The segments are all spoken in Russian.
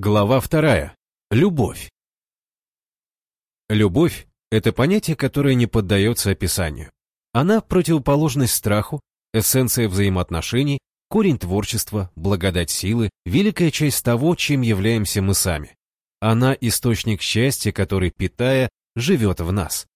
Глава вторая. Любовь. Любовь — это понятие, которое не поддается описанию. Она — противоположность страху, эссенция взаимоотношений, корень творчества, благодать силы, великая часть того, чем являемся мы сами. Она — источник счастья, который, питая, живет в нас.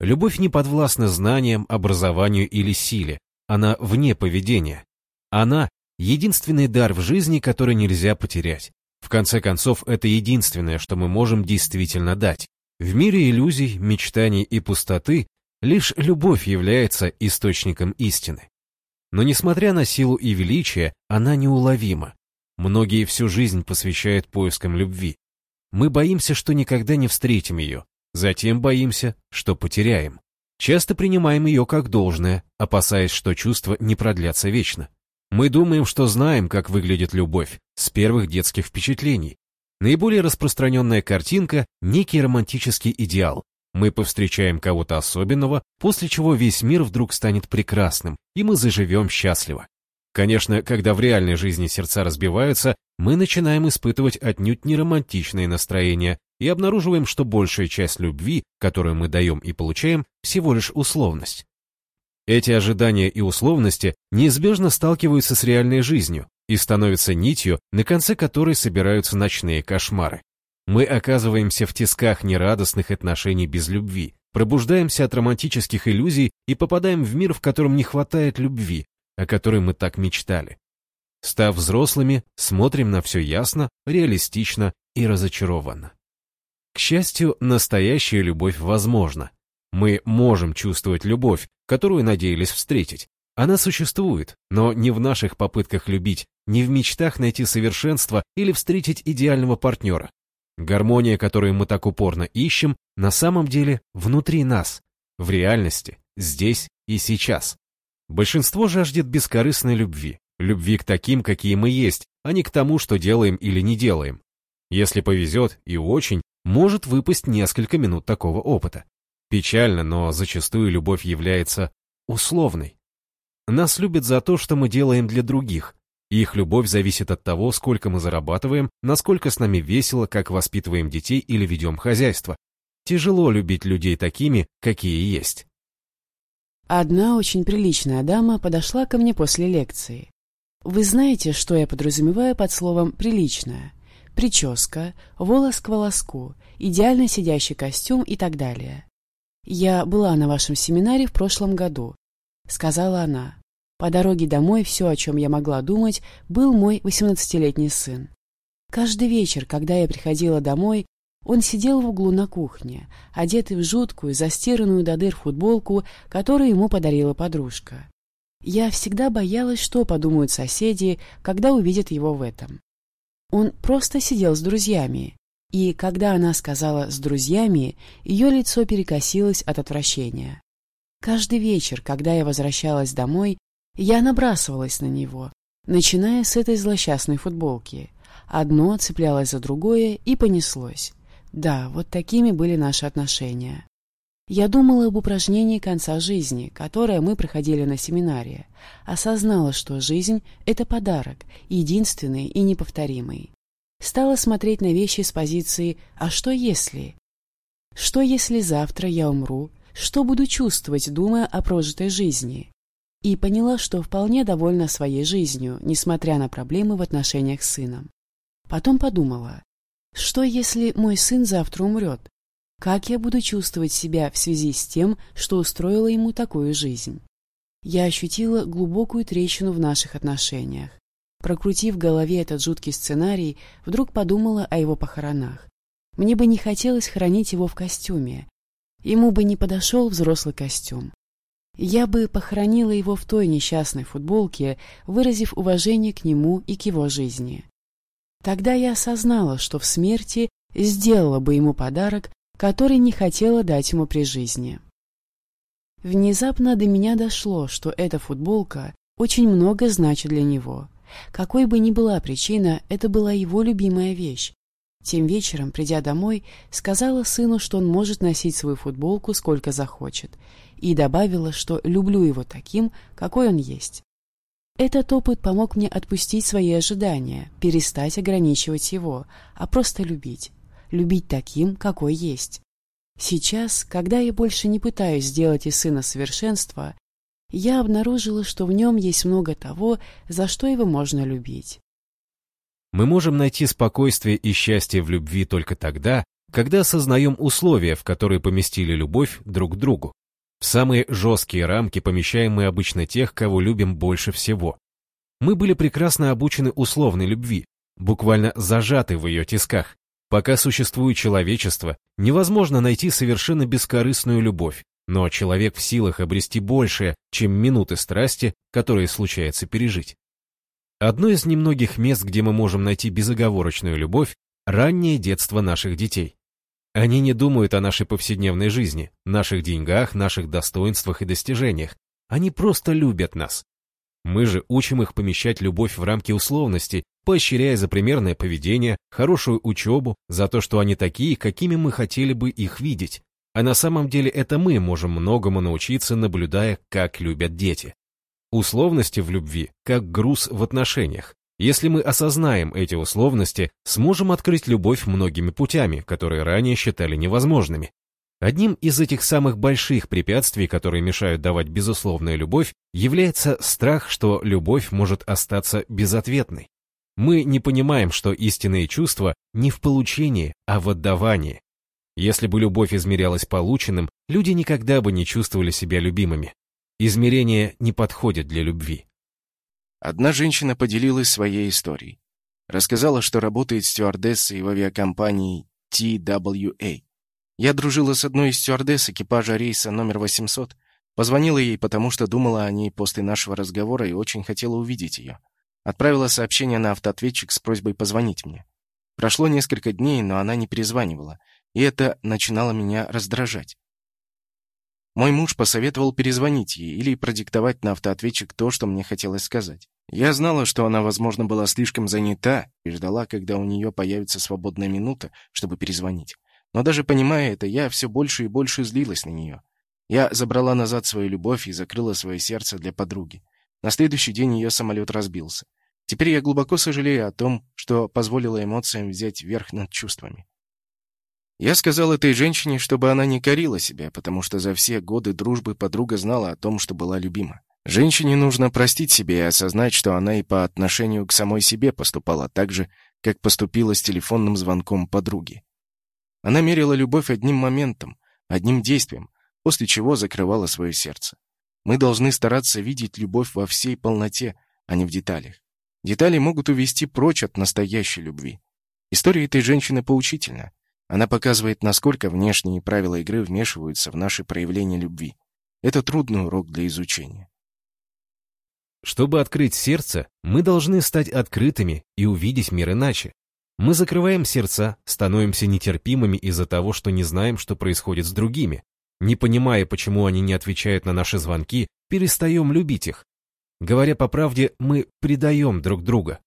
Любовь не подвластна знаниям, образованию или силе, она вне поведения. Она — единственный дар в жизни, который нельзя потерять. В конце концов, это единственное, что мы можем действительно дать. В мире иллюзий, мечтаний и пустоты лишь любовь является источником истины. Но несмотря на силу и величие, она неуловима. Многие всю жизнь посвящают поискам любви. Мы боимся, что никогда не встретим ее, затем боимся, что потеряем. Часто принимаем ее как должное, опасаясь, что чувства не продлятся вечно. Мы думаем, что знаем, как выглядит любовь, с первых детских впечатлений. Наиболее распространенная картинка – некий романтический идеал. Мы повстречаем кого-то особенного, после чего весь мир вдруг станет прекрасным, и мы заживем счастливо. Конечно, когда в реальной жизни сердца разбиваются, мы начинаем испытывать отнюдь не романтичные настроения и обнаруживаем, что большая часть любви, которую мы даем и получаем, всего лишь условность. Эти ожидания и условности неизбежно сталкиваются с реальной жизнью и становятся нитью, на конце которой собираются ночные кошмары. Мы оказываемся в тисках нерадостных отношений без любви, пробуждаемся от романтических иллюзий и попадаем в мир, в котором не хватает любви, о которой мы так мечтали. Став взрослыми, смотрим на все ясно, реалистично и разочарованно. К счастью, настоящая любовь возможна, мы можем чувствовать любовь, которую надеялись встретить. Она существует, но не в наших попытках любить, не в мечтах найти совершенство или встретить идеального партнера. Гармония, которую мы так упорно ищем, на самом деле внутри нас, в реальности, здесь и сейчас. Большинство жаждет бескорыстной любви, любви к таким, какие мы есть, а не к тому, что делаем или не делаем. Если повезет, и очень, может выпасть несколько минут такого опыта. Печально, но зачастую любовь является условной. Нас любят за то, что мы делаем для других. Их любовь зависит от того, сколько мы зарабатываем, насколько с нами весело, как воспитываем детей или ведем хозяйство. Тяжело любить людей такими, какие есть. Одна очень приличная дама подошла ко мне после лекции. Вы знаете, что я подразумеваю под словом «приличная»? Прическа, волос к волоску, идеально сидящий костюм и так далее. «Я была на вашем семинаре в прошлом году», — сказала она. По дороге домой все, о чем я могла думать, был мой восемнадцатилетний сын. Каждый вечер, когда я приходила домой, он сидел в углу на кухне, одетый в жуткую, застиранную до дыр футболку, которую ему подарила подружка. Я всегда боялась, что подумают соседи, когда увидят его в этом. Он просто сидел с друзьями, и когда она сказала «с друзьями», ее лицо перекосилось от отвращения. Каждый вечер, когда я возвращалась домой, я набрасывалась на него, начиная с этой злосчастной футболки. Одно цеплялось за другое и понеслось. Да, вот такими были наши отношения. Я думала об упражнении конца жизни, которое мы проходили на семинаре. Осознала, что жизнь — это подарок, единственный и неповторимый стала смотреть на вещи с позиции «а что если?». Что если завтра я умру? Что буду чувствовать, думая о прожитой жизни? И поняла, что вполне довольна своей жизнью, несмотря на проблемы в отношениях с сыном. Потом подумала, что если мой сын завтра умрет? Как я буду чувствовать себя в связи с тем, что устроила ему такую жизнь? Я ощутила глубокую трещину в наших отношениях. Прокрутив в голове этот жуткий сценарий, вдруг подумала о его похоронах. Мне бы не хотелось хранить его в костюме. Ему бы не подошел взрослый костюм. Я бы похоронила его в той несчастной футболке, выразив уважение к нему и к его жизни. Тогда я осознала, что в смерти сделала бы ему подарок, который не хотела дать ему при жизни. Внезапно до меня дошло, что эта футболка очень много значит для него. Какой бы ни была причина, это была его любимая вещь. Тем вечером, придя домой, сказала сыну, что он может носить свою футболку сколько захочет, и добавила, что люблю его таким, какой он есть. Этот опыт помог мне отпустить свои ожидания, перестать ограничивать его, а просто любить. Любить таким, какой есть. Сейчас, когда я больше не пытаюсь сделать из сына совершенства, я обнаружила, что в нем есть много того, за что его можно любить. Мы можем найти спокойствие и счастье в любви только тогда, когда осознаем условия, в которые поместили любовь друг к другу. В самые жесткие рамки помещаем мы обычно тех, кого любим больше всего. Мы были прекрасно обучены условной любви, буквально зажаты в ее тисках. Пока существует человечество, невозможно найти совершенно бескорыстную любовь, но человек в силах обрести большее, чем минуты страсти, которые случается пережить. Одно из немногих мест, где мы можем найти безоговорочную любовь, раннее детство наших детей. Они не думают о нашей повседневной жизни, наших деньгах, наших достоинствах и достижениях. Они просто любят нас. Мы же учим их помещать любовь в рамки условностей, поощряя за примерное поведение, хорошую учебу, за то, что они такие, какими мы хотели бы их видеть. А на самом деле это мы можем многому научиться, наблюдая, как любят дети. Условности в любви, как груз в отношениях. Если мы осознаем эти условности, сможем открыть любовь многими путями, которые ранее считали невозможными. Одним из этих самых больших препятствий, которые мешают давать безусловную любовь, является страх, что любовь может остаться безответной. Мы не понимаем, что истинные чувства не в получении, а в отдавании. Если бы любовь измерялась полученным, люди никогда бы не чувствовали себя любимыми. Измерение не подходит для любви. Одна женщина поделилась своей историей. Рассказала, что работает стюардессой в авиакомпании TWA. Я дружила с одной из стюардесс экипажа рейса номер 800. Позвонила ей, потому что думала о ней после нашего разговора и очень хотела увидеть ее. Отправила сообщение на автоответчик с просьбой позвонить мне. Прошло несколько дней, но она не перезванивала и это начинало меня раздражать. Мой муж посоветовал перезвонить ей или продиктовать на автоответчик то, что мне хотелось сказать. Я знала, что она, возможно, была слишком занята и ждала, когда у нее появится свободная минута, чтобы перезвонить. Но даже понимая это, я все больше и больше злилась на нее. Я забрала назад свою любовь и закрыла свое сердце для подруги. На следующий день ее самолет разбился. Теперь я глубоко сожалею о том, что позволила эмоциям взять верх над чувствами. Я сказал этой женщине, чтобы она не корила себя, потому что за все годы дружбы подруга знала о том, что была любима. Женщине нужно простить себе и осознать, что она и по отношению к самой себе поступала так же, как поступила с телефонным звонком подруги. Она мерила любовь одним моментом, одним действием, после чего закрывала свое сердце. Мы должны стараться видеть любовь во всей полноте, а не в деталях. Детали могут увести прочь от настоящей любви. История этой женщины поучительна. Она показывает, насколько внешние правила игры вмешиваются в наши проявления любви. Это трудный урок для изучения. Чтобы открыть сердце, мы должны стать открытыми и увидеть мир иначе. Мы закрываем сердца, становимся нетерпимыми из-за того, что не знаем, что происходит с другими. Не понимая, почему они не отвечают на наши звонки, перестаем любить их. Говоря по правде, мы предаем друг друга.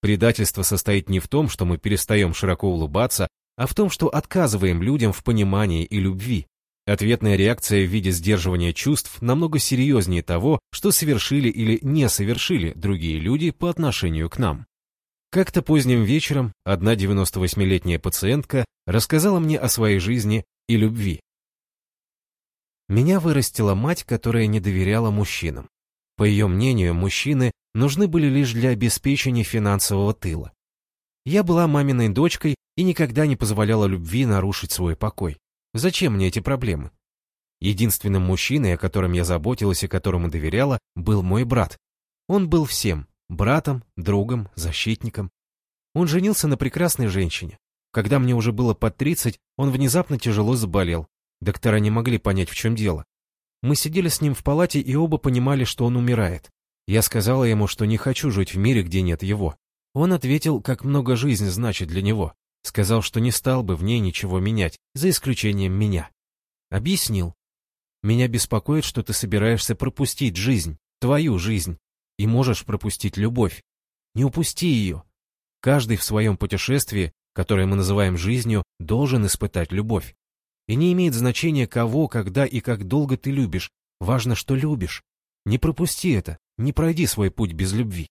Предательство состоит не в том, что мы перестаем широко улыбаться, а в том, что отказываем людям в понимании и любви. Ответная реакция в виде сдерживания чувств намного серьезнее того, что совершили или не совершили другие люди по отношению к нам. Как-то поздним вечером одна 98-летняя пациентка рассказала мне о своей жизни и любви. Меня вырастила мать, которая не доверяла мужчинам. По ее мнению, мужчины нужны были лишь для обеспечения финансового тыла. Я была маминой дочкой и никогда не позволяла любви нарушить свой покой. Зачем мне эти проблемы? Единственным мужчиной, о котором я заботилась и которому доверяла, был мой брат. Он был всем – братом, другом, защитником. Он женился на прекрасной женщине. Когда мне уже было под 30, он внезапно тяжело заболел. Доктора не могли понять, в чем дело. Мы сидели с ним в палате и оба понимали, что он умирает. Я сказала ему, что не хочу жить в мире, где нет его. Он ответил, как много жизнь значит для него. Сказал, что не стал бы в ней ничего менять, за исключением меня. Объяснил. Меня беспокоит, что ты собираешься пропустить жизнь, твою жизнь, и можешь пропустить любовь. Не упусти ее. Каждый в своем путешествии, которое мы называем жизнью, должен испытать любовь. И не имеет значения, кого, когда и как долго ты любишь. Важно, что любишь. Не пропусти это. не пройди свой путь без любви.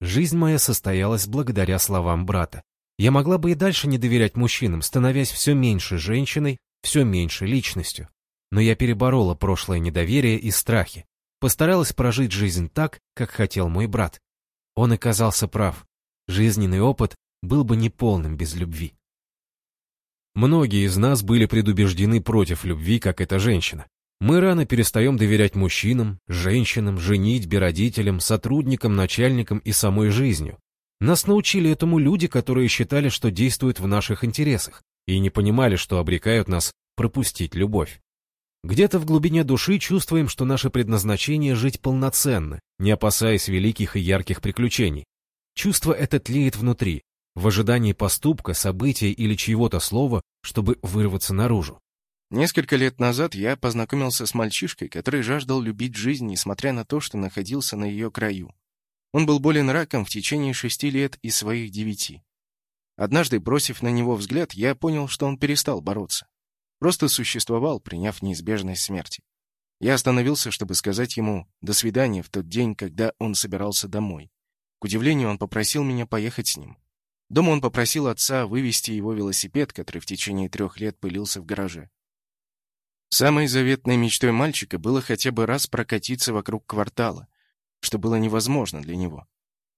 Жизнь моя состоялась благодаря словам брата. Я могла бы и дальше не доверять мужчинам, становясь все меньше женщиной, все меньше личностью. Но я переборола прошлое недоверие и страхи, постаралась прожить жизнь так, как хотел мой брат. Он оказался прав. Жизненный опыт был бы неполным без любви. Многие из нас были предубеждены против любви, как эта женщина. Мы рано перестаем доверять мужчинам, женщинам, женитьбе, родителям, сотрудникам, начальникам и самой жизнью. Нас научили этому люди, которые считали, что действуют в наших интересах, и не понимали, что обрекают нас пропустить любовь. Где-то в глубине души чувствуем, что наше предназначение — жить полноценно, не опасаясь великих и ярких приключений. Чувство это тлеет внутри, в ожидании поступка, события или чьего-то слова, чтобы вырваться наружу. Несколько лет назад я познакомился с мальчишкой, который жаждал любить жизнь, несмотря на то, что находился на ее краю. Он был болен раком в течение шести лет из своих девяти. Однажды, бросив на него взгляд, я понял, что он перестал бороться. Просто существовал, приняв неизбежность смерти. Я остановился, чтобы сказать ему «до свидания» в тот день, когда он собирался домой. К удивлению, он попросил меня поехать с ним. Дома он попросил отца вывести его велосипед, который в течение трех лет пылился в гараже. Самой заветной мечтой мальчика было хотя бы раз прокатиться вокруг квартала, что было невозможно для него.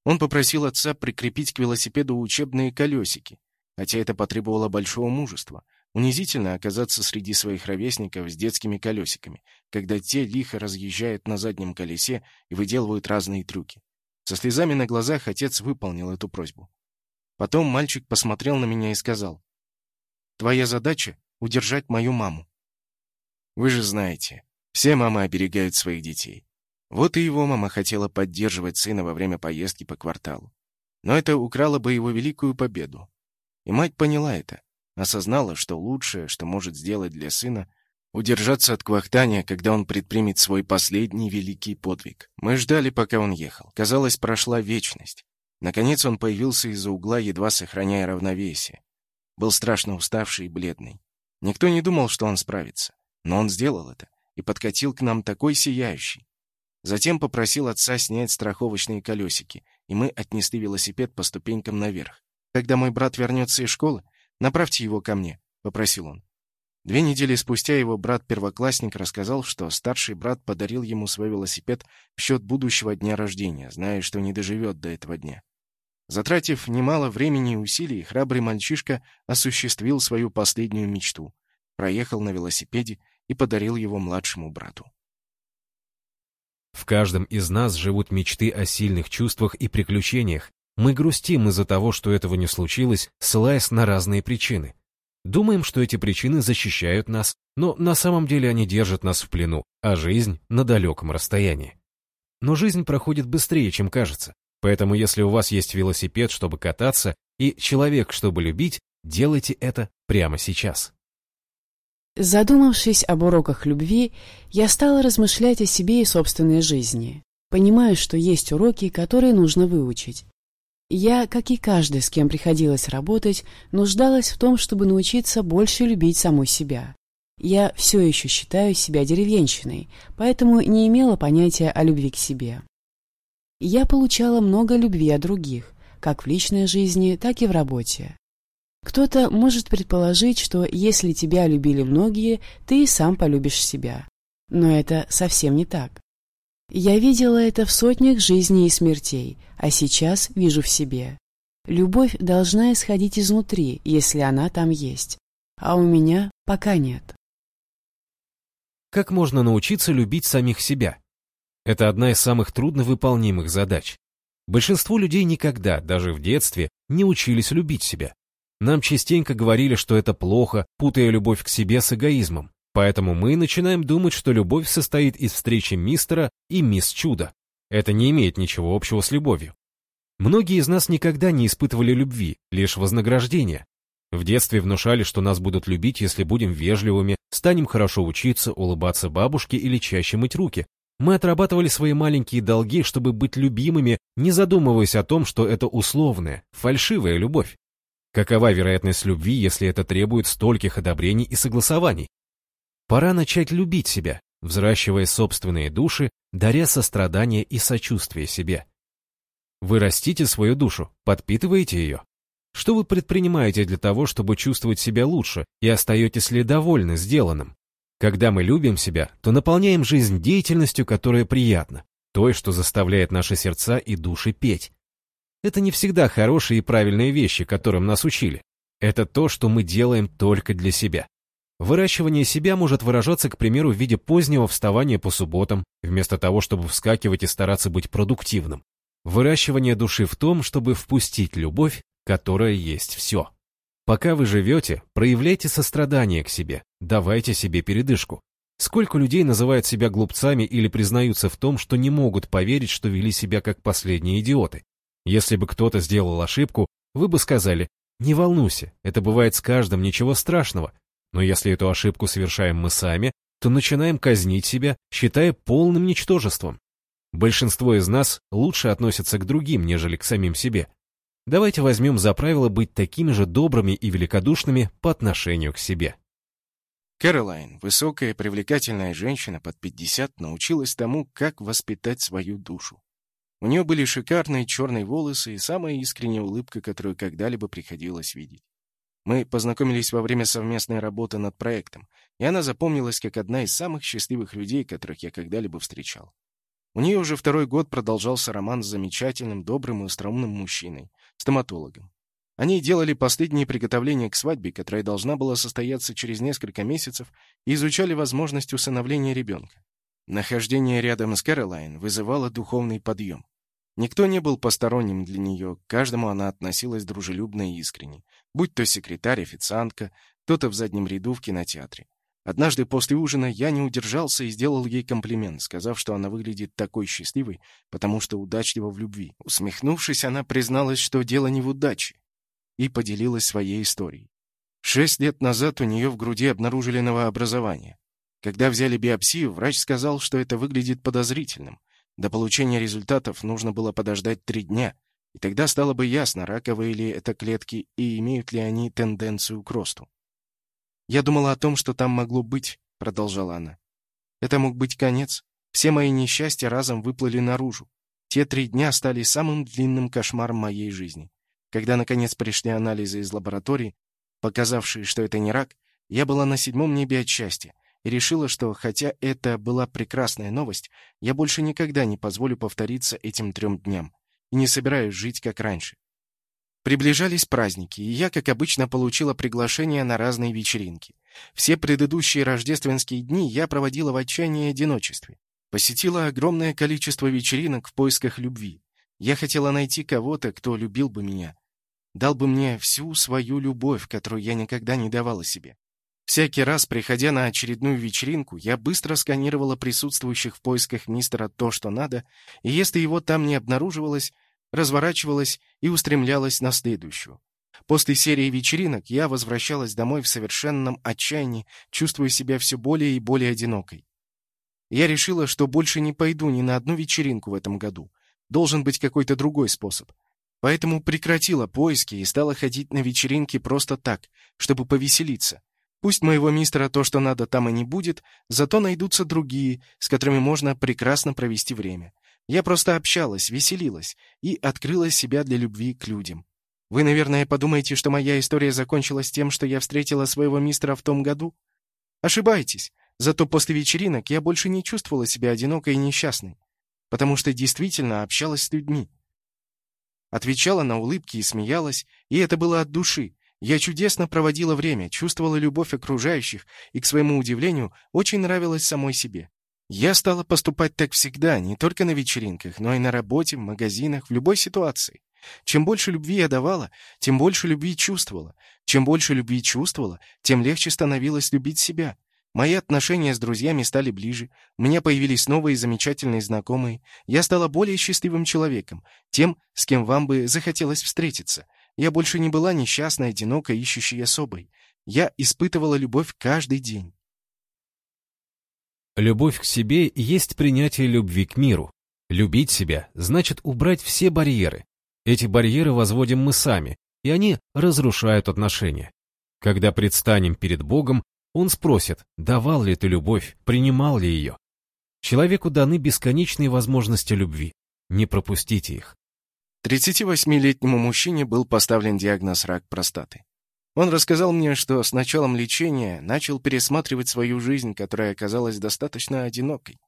Он попросил отца прикрепить к велосипеду учебные колесики, хотя это потребовало большого мужества. Унизительно оказаться среди своих ровесников с детскими колесиками, когда те лихо разъезжают на заднем колесе и выделывают разные трюки. Со слезами на глазах отец выполнил эту просьбу. Потом мальчик посмотрел на меня и сказал, «Твоя задача — удержать мою маму». Вы же знаете, все мамы оберегают своих детей. Вот и его мама хотела поддерживать сына во время поездки по кварталу. Но это украло бы его великую победу. И мать поняла это, осознала, что лучшее, что может сделать для сына, удержаться от квахтания, когда он предпримет свой последний великий подвиг. Мы ждали, пока он ехал. Казалось, прошла вечность. Наконец он появился из-за угла, едва сохраняя равновесие. Был страшно уставший и бледный. Никто не думал, что он справится. Но он сделал это и подкатил к нам такой сияющий. Затем попросил отца снять страховочные колесики, и мы отнесли велосипед по ступенькам наверх. «Когда мой брат вернется из школы, направьте его ко мне», — попросил он. Две недели спустя его брат-первоклассник рассказал, что старший брат подарил ему свой велосипед в счет будущего дня рождения, зная, что не доживет до этого дня. Затратив немало времени и усилий, храбрый мальчишка осуществил свою последнюю мечту. Проехал на велосипеде и подарил его младшему брату. В каждом из нас живут мечты о сильных чувствах и приключениях. Мы грустим из-за того, что этого не случилось, ссылаясь на разные причины. Думаем, что эти причины защищают нас, но на самом деле они держат нас в плену, а жизнь — на далеком расстоянии. Но жизнь проходит быстрее, чем кажется. Поэтому если у вас есть велосипед, чтобы кататься, и человек, чтобы любить, делайте это прямо сейчас. Задумавшись об уроках любви, я стала размышлять о себе и собственной жизни. Понимаю, что есть уроки, которые нужно выучить. Я, как и каждый, с кем приходилось работать, нуждалась в том, чтобы научиться больше любить саму себя. Я все еще считаю себя деревенщиной, поэтому не имела понятия о любви к себе я получала много любви от других, как в личной жизни, так и в работе. Кто-то может предположить, что если тебя любили многие, ты и сам полюбишь себя. Но это совсем не так. Я видела это в сотнях жизней и смертей, а сейчас вижу в себе. Любовь должна исходить изнутри, если она там есть. А у меня пока нет. Как можно научиться любить самих себя? Это одна из самых трудновыполнимых задач. Большинство людей никогда, даже в детстве, не учились любить себя. Нам частенько говорили, что это плохо, путая любовь к себе с эгоизмом. Поэтому мы начинаем думать, что любовь состоит из встречи мистера и мисс Чудо. Это не имеет ничего общего с любовью. Многие из нас никогда не испытывали любви, лишь вознаграждение. В детстве внушали, что нас будут любить, если будем вежливыми, станем хорошо учиться, улыбаться бабушке или чаще мыть руки, мы отрабатывали свои маленькие долги, чтобы быть любимыми, не задумываясь о том, что это условная, фальшивая любовь. Какова вероятность любви, если это требует стольких одобрений и согласований? Пора начать любить себя, взращивая собственные души, даря сострадание и сочувствие себе. Вы растите свою душу, подпитываете ее. Что вы предпринимаете для того, чтобы чувствовать себя лучше и остаетесь ли довольны сделанным? Когда мы любим себя, то наполняем жизнь деятельностью, которая приятна, той, что заставляет наши сердца и души петь. Это не всегда хорошие и правильные вещи, которым нас учили. Это то, что мы делаем только для себя. Выращивание себя может выражаться, к примеру, в виде позднего вставания по субботам, вместо того, чтобы вскакивать и стараться быть продуктивным. Выращивание души в том, чтобы впустить любовь, которая есть все. Пока вы живете, проявляйте сострадание к себе, давайте себе передышку. Сколько людей называют себя глупцами или признаются в том, что не могут поверить, что вели себя как последние идиоты. Если бы кто-то сделал ошибку, вы бы сказали, не волнуйся, это бывает с каждым, ничего страшного. Но если эту ошибку совершаем мы сами, то начинаем казнить себя, считая полным ничтожеством. Большинство из нас лучше относятся к другим, нежели к самим себе. Давайте возьмем за правило быть такими же добрыми и великодушными по отношению к себе. Кэролайн, высокая, привлекательная женщина под 50, научилась тому, как воспитать свою душу. У нее были шикарные черные волосы и самая искренняя улыбка, которую когда-либо приходилось видеть. Мы познакомились во время совместной работы над проектом, и она запомнилась как одна из самых счастливых людей, которых я когда-либо встречал. У нее уже второй год продолжался роман с замечательным, добрым и остроумным мужчиной, стоматологом. Они делали последние приготовления к свадьбе, которая должна была состояться через несколько месяцев, и изучали возможность усыновления ребенка. Нахождение рядом с Кэролайн вызывало духовный подъем. Никто не был посторонним для нее, к каждому она относилась дружелюбно и искренне, будь то секретарь, официантка, кто-то в заднем ряду в кинотеатре. Однажды после ужина я не удержался и сделал ей комплимент, сказав, что она выглядит такой счастливой, потому что удачлива в любви. Усмехнувшись, она призналась, что дело не в удаче, и поделилась своей историей. Шесть лет назад у нее в груди обнаружили новообразование. Когда взяли биопсию, врач сказал, что это выглядит подозрительным. До получения результатов нужно было подождать три дня, и тогда стало бы ясно, раковые ли это клетки и имеют ли они тенденцию к росту. «Я думала о том, что там могло быть», — продолжала она. «Это мог быть конец. Все мои несчастья разом выплыли наружу. Те три дня стали самым длинным кошмаром моей жизни. Когда, наконец, пришли анализы из лаборатории, показавшие, что это не рак, я была на седьмом небе от счастья и решила, что, хотя это была прекрасная новость, я больше никогда не позволю повториться этим трем дням и не собираюсь жить как раньше. Приближались праздники, и я, как обычно, получила приглашение на разные вечеринки. Все предыдущие рождественские дни я проводила в отчаянии и одиночестве. Посетила огромное количество вечеринок в поисках любви. Я хотела найти кого-то, кто любил бы меня. Дал бы мне всю свою любовь, которую я никогда не давала себе. Всякий раз, приходя на очередную вечеринку, я быстро сканировала присутствующих в поисках мистера то, что надо, и если его там не обнаруживалось, разворачивалась и устремлялась на следующую. После серии вечеринок я возвращалась домой в совершенном отчаянии, чувствуя себя все более и более одинокой. Я решила, что больше не пойду ни на одну вечеринку в этом году. Должен быть какой-то другой способ. Поэтому прекратила поиски и стала ходить на вечеринки просто так, чтобы повеселиться. Пусть моего мистера то, что надо, там и не будет, зато найдутся другие, с которыми можно прекрасно провести время. Я просто общалась, веселилась и открыла себя для любви к людям. Вы, наверное, подумаете, что моя история закончилась тем, что я встретила своего мистера в том году? Ошибаетесь. Зато после вечеринок я больше не чувствовала себя одинокой и несчастной, потому что действительно общалась с людьми. Отвечала на улыбки и смеялась, и это было от души. Я чудесно проводила время, чувствовала любовь окружающих и, к своему удивлению, очень нравилась самой себе. Я стала поступать так всегда, не только на вечеринках, но и на работе, в магазинах, в любой ситуации. Чем больше любви я давала, тем больше любви чувствовала. Чем больше любви чувствовала, тем легче становилось любить себя. Мои отношения с друзьями стали ближе, у меня появились новые замечательные знакомые, я стала более счастливым человеком, тем, с кем вам бы захотелось встретиться. Я больше не была несчастной, одинокой, ищущей особой. Я испытывала любовь каждый день. Любовь к себе есть принятие любви к миру. Любить себя значит убрать все барьеры. Эти барьеры возводим мы сами, и они разрушают отношения. Когда предстанем перед Богом, Он спросит, давал ли ты любовь, принимал ли ее. Человеку даны бесконечные возможности любви. Не пропустите их. 38-летнему мужчине был поставлен диагноз рак простаты. Он рассказал мне, что с началом лечения начал пересматривать свою жизнь, которая оказалась достаточно одинокой.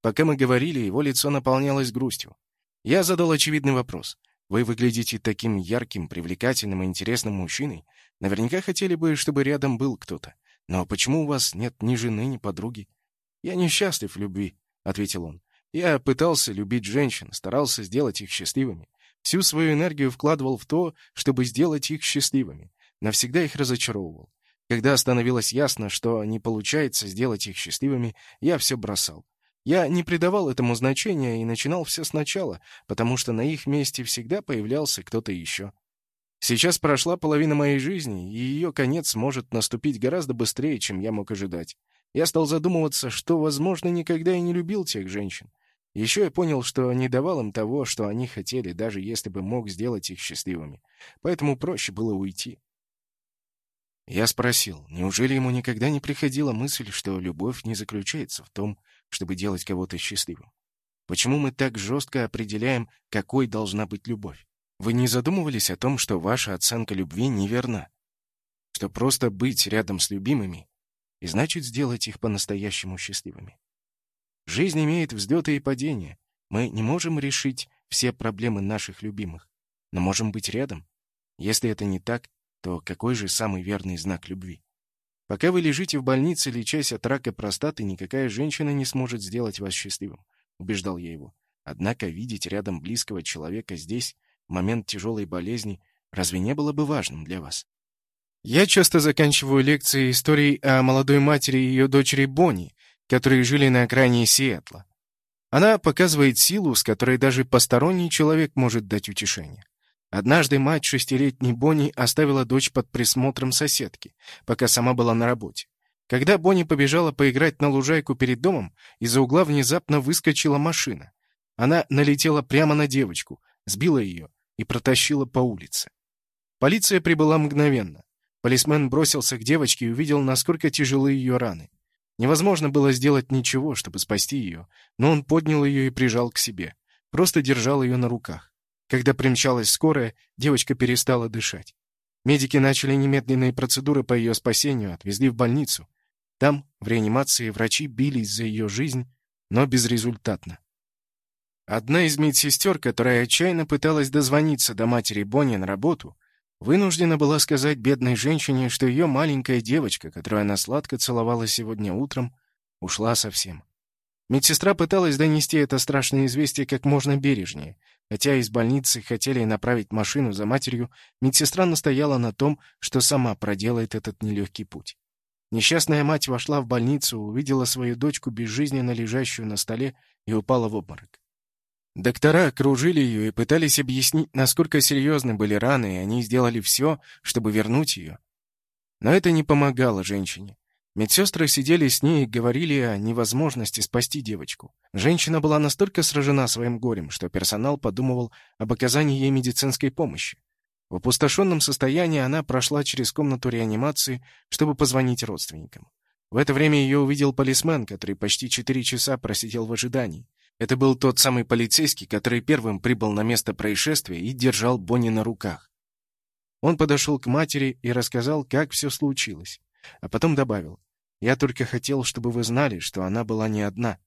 Пока мы говорили, его лицо наполнялось грустью. Я задал очевидный вопрос. «Вы выглядите таким ярким, привлекательным и интересным мужчиной. Наверняка хотели бы, чтобы рядом был кто-то. Но почему у вас нет ни жены, ни подруги?» «Я несчастлив в любви», — ответил он. «Я пытался любить женщин, старался сделать их счастливыми. Всю свою энергию вкладывал в то, чтобы сделать их счастливыми навсегда их разочаровывал. Когда становилось ясно, что не получается сделать их счастливыми, я все бросал. Я не придавал этому значения и начинал все сначала, потому что на их месте всегда появлялся кто-то еще. Сейчас прошла половина моей жизни, и ее конец может наступить гораздо быстрее, чем я мог ожидать. Я стал задумываться, что, возможно, никогда и не любил тех женщин. Еще я понял, что не давал им того, что они хотели, даже если бы мог сделать их счастливыми. Поэтому проще было уйти. Я спросил, неужели ему никогда не приходила мысль, что любовь не заключается в том, чтобы делать кого-то счастливым? Почему мы так жестко определяем, какой должна быть любовь? Вы не задумывались о том, что ваша оценка любви неверна? Что просто быть рядом с любимыми и значит сделать их по-настоящему счастливыми? Жизнь имеет взлеты и падения. Мы не можем решить все проблемы наших любимых, но можем быть рядом. Если это не так, то какой же самый верный знак любви? Пока вы лежите в больнице, лечась от рака простаты, никакая женщина не сможет сделать вас счастливым, убеждал я его. Однако видеть рядом близкого человека здесь, в момент тяжелой болезни, разве не было бы важным для вас? Я часто заканчиваю лекции историей о молодой матери и ее дочери Бонни, которые жили на окраине Сиэтла. Она показывает силу, с которой даже посторонний человек может дать утешение. Однажды мать шестилетней Бонни оставила дочь под присмотром соседки, пока сама была на работе. Когда Бонни побежала поиграть на лужайку перед домом, из-за угла внезапно выскочила машина. Она налетела прямо на девочку, сбила ее и протащила по улице. Полиция прибыла мгновенно. Полисмен бросился к девочке и увидел, насколько тяжелы ее раны. Невозможно было сделать ничего, чтобы спасти ее, но он поднял ее и прижал к себе. Просто держал ее на руках. Когда примчалась скорая, девочка перестала дышать. Медики начали немедленные процедуры по ее спасению, отвезли в больницу. Там, в реанимации, врачи бились за ее жизнь, но безрезультатно. Одна из медсестер, которая отчаянно пыталась дозвониться до матери Бонни на работу, вынуждена была сказать бедной женщине, что ее маленькая девочка, которую она сладко целовала сегодня утром, ушла совсем. Медсестра пыталась донести это страшное известие как можно бережнее. Хотя из больницы хотели направить машину за матерью, медсестра настояла на том, что сама проделает этот нелегкий путь. Несчастная мать вошла в больницу, увидела свою дочку безжизненно лежащую на столе и упала в обморок. Доктора окружили ее и пытались объяснить, насколько серьезны были раны, и они сделали все, чтобы вернуть ее. Но это не помогало женщине. Медсестры сидели с ней и говорили о невозможности спасти девочку. Женщина была настолько сражена своим горем, что персонал подумывал об оказании ей медицинской помощи. В опустошенном состоянии она прошла через комнату реанимации, чтобы позвонить родственникам. В это время ее увидел полисмен, который почти четыре часа просидел в ожидании. Это был тот самый полицейский, который первым прибыл на место происшествия и держал Бонни на руках. Он подошел к матери и рассказал, как все случилось, а потом добавил, я только хотел, чтобы вы знали, что она была не одна.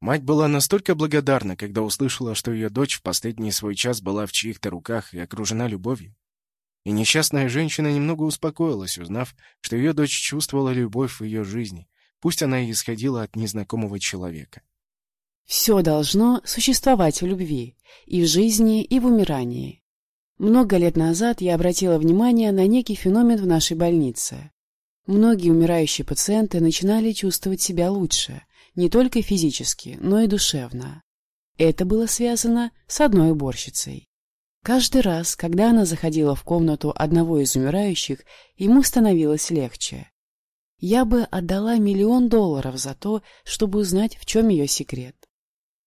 Мать была настолько благодарна, когда услышала, что ее дочь в последний свой час была в чьих-то руках и окружена любовью. И несчастная женщина немного успокоилась, узнав, что ее дочь чувствовала любовь в ее жизни, пусть она и исходила от незнакомого человека. Все должно существовать в любви, и в жизни, и в умирании. Много лет назад я обратила внимание на некий феномен в нашей больнице. Многие умирающие пациенты начинали чувствовать себя лучше, не только физически, но и душевно. Это было связано с одной уборщицей. Каждый раз, когда она заходила в комнату одного из умирающих, ему становилось легче. Я бы отдала миллион долларов за то, чтобы узнать, в чем ее секрет.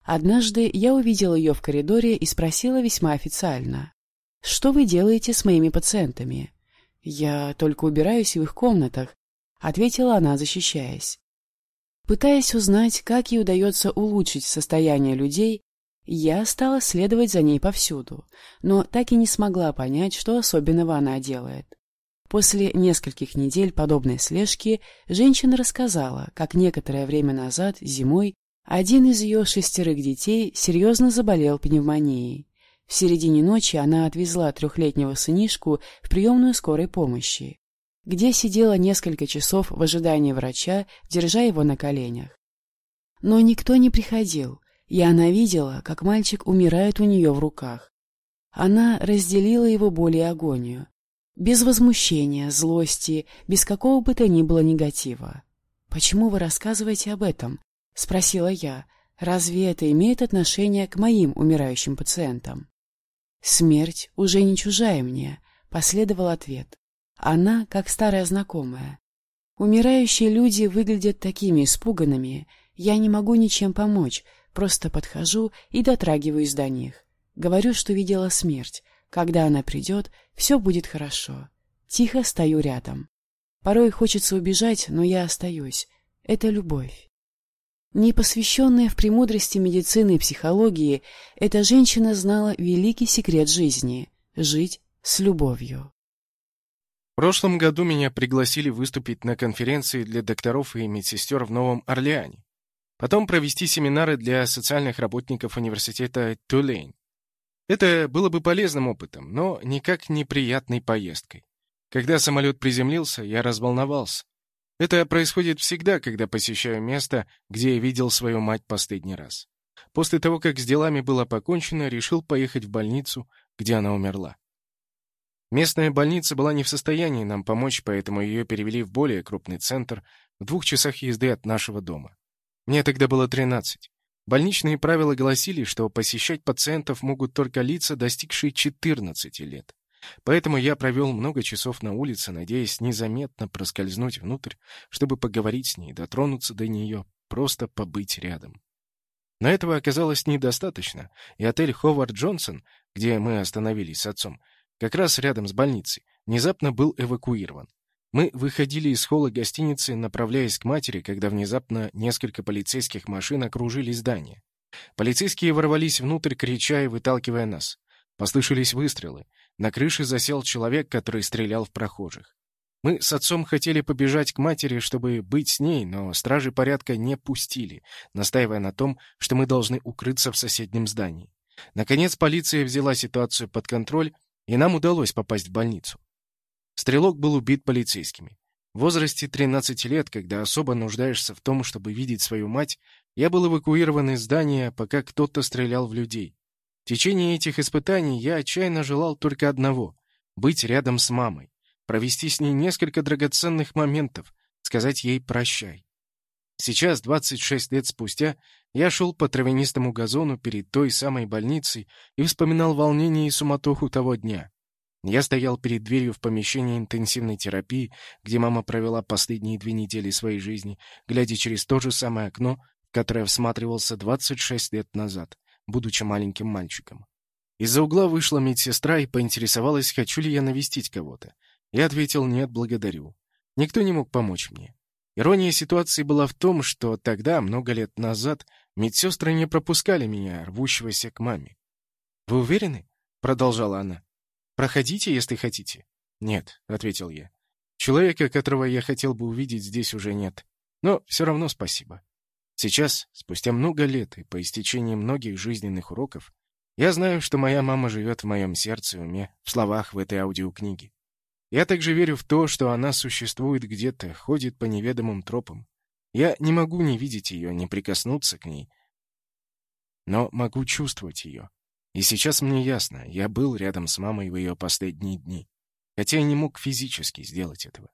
Однажды я увидела ее в коридоре и спросила весьма официально. «Что вы делаете с моими пациентами?» Я только убираюсь в их комнатах. — ответила она, защищаясь. Пытаясь узнать, как ей удается улучшить состояние людей, я стала следовать за ней повсюду, но так и не смогла понять, что особенного она делает. После нескольких недель подобной слежки женщина рассказала, как некоторое время назад, зимой, один из ее шестерых детей серьезно заболел пневмонией. В середине ночи она отвезла трехлетнего сынишку в приемную скорой помощи, где сидела несколько часов в ожидании врача, держа его на коленях. Но никто не приходил, и она видела, как мальчик умирает у нее в руках. Она разделила его боль и агонию. Без возмущения, злости, без какого бы то ни было негатива. «Почему вы рассказываете об этом?» — спросила я. «Разве это имеет отношение к моим умирающим пациентам?» «Смерть уже не чужая мне», — последовал ответ. Она, как старая знакомая. Умирающие люди выглядят такими испуганными. Я не могу ничем помочь, просто подхожу и дотрагиваюсь до них. Говорю, что видела смерть. Когда она придет, все будет хорошо. Тихо стою рядом. Порой хочется убежать, но я остаюсь. Это любовь. Непосвященная в премудрости медицины и психологии, эта женщина знала великий секрет жизни — жить с любовью. В прошлом году меня пригласили выступить на конференции для докторов и медсестер в Новом Орлеане. Потом провести семинары для социальных работников университета Тулейн. Это было бы полезным опытом, но никак не приятной поездкой. Когда самолет приземлился, я разволновался. Это происходит всегда, когда посещаю место, где я видел свою мать последний раз. После того, как с делами было покончено, решил поехать в больницу, где она умерла. Местная больница была не в состоянии нам помочь, поэтому ее перевели в более крупный центр в двух часах езды от нашего дома. Мне тогда было 13. Больничные правила гласили, что посещать пациентов могут только лица, достигшие 14 лет. Поэтому я провел много часов на улице, надеясь незаметно проскользнуть внутрь, чтобы поговорить с ней, дотронуться до нее, просто побыть рядом. Но этого оказалось недостаточно, и отель «Ховард Джонсон», где мы остановились с отцом, как раз рядом с больницей, внезапно был эвакуирован. Мы выходили из холла гостиницы, направляясь к матери, когда внезапно несколько полицейских машин окружили здание. Полицейские ворвались внутрь, крича и выталкивая нас. Послышались выстрелы. На крыше засел человек, который стрелял в прохожих. Мы с отцом хотели побежать к матери, чтобы быть с ней, но стражи порядка не пустили, настаивая на том, что мы должны укрыться в соседнем здании. Наконец полиция взяла ситуацию под контроль, и нам удалось попасть в больницу. Стрелок был убит полицейскими. В возрасте 13 лет, когда особо нуждаешься в том, чтобы видеть свою мать, я был эвакуирован из здания, пока кто-то стрелял в людей. В течение этих испытаний я отчаянно желал только одного — быть рядом с мамой, провести с ней несколько драгоценных моментов, сказать ей «прощай». Сейчас, 26 лет спустя, я шел по травянистому газону перед той самой больницей и вспоминал волнение и суматоху того дня. Я стоял перед дверью в помещении интенсивной терапии, где мама провела последние две недели своей жизни, глядя через то же самое окно, в которое всматривался 26 лет назад, будучи маленьким мальчиком. Из-за угла вышла медсестра и поинтересовалась, хочу ли я навестить кого-то. Я ответил «нет, благодарю». Никто не мог помочь мне. Ирония ситуации была в том, что тогда, много лет назад, медсестры не пропускали меня, рвущегося к маме. «Вы уверены?» — продолжала она. «Проходите, если хотите». «Нет», — ответил я. «Человека, которого я хотел бы увидеть, здесь уже нет. Но все равно спасибо. Сейчас, спустя много лет и по истечении многих жизненных уроков, я знаю, что моя мама живет в моем сердце и уме, в словах в этой аудиокниге. Я также верю в то, что она существует где-то, ходит по неведомым тропам. Я не могу не видеть ее, не прикоснуться к ней, но могу чувствовать ее. И сейчас мне ясно, я был рядом с мамой в ее последние дни, хотя и не мог физически сделать этого.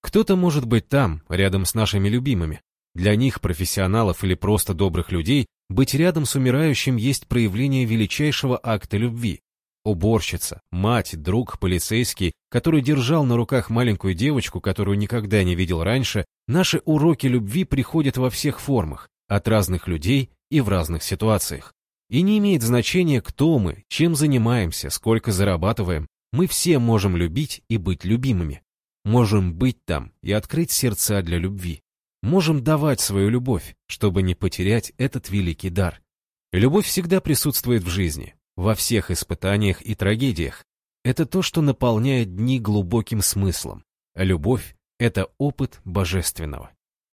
Кто-то может быть там, рядом с нашими любимыми. Для них, профессионалов или просто добрых людей, быть рядом с умирающим есть проявление величайшего акта любви. Уборщица, мать, друг, полицейский, который держал на руках маленькую девочку, которую никогда не видел раньше, наши уроки любви приходят во всех формах, от разных людей и в разных ситуациях. И не имеет значения, кто мы, чем занимаемся, сколько зарабатываем, мы все можем любить и быть любимыми. можем быть там и открыть сердца для любви. Можем давать свою любовь, чтобы не потерять этот великий дар. Любовь всегда присутствует в жизни, во всех испытаниях и трагедиях. Это то, что наполняет дни глубоким смыслом. Любовь — это опыт божественного.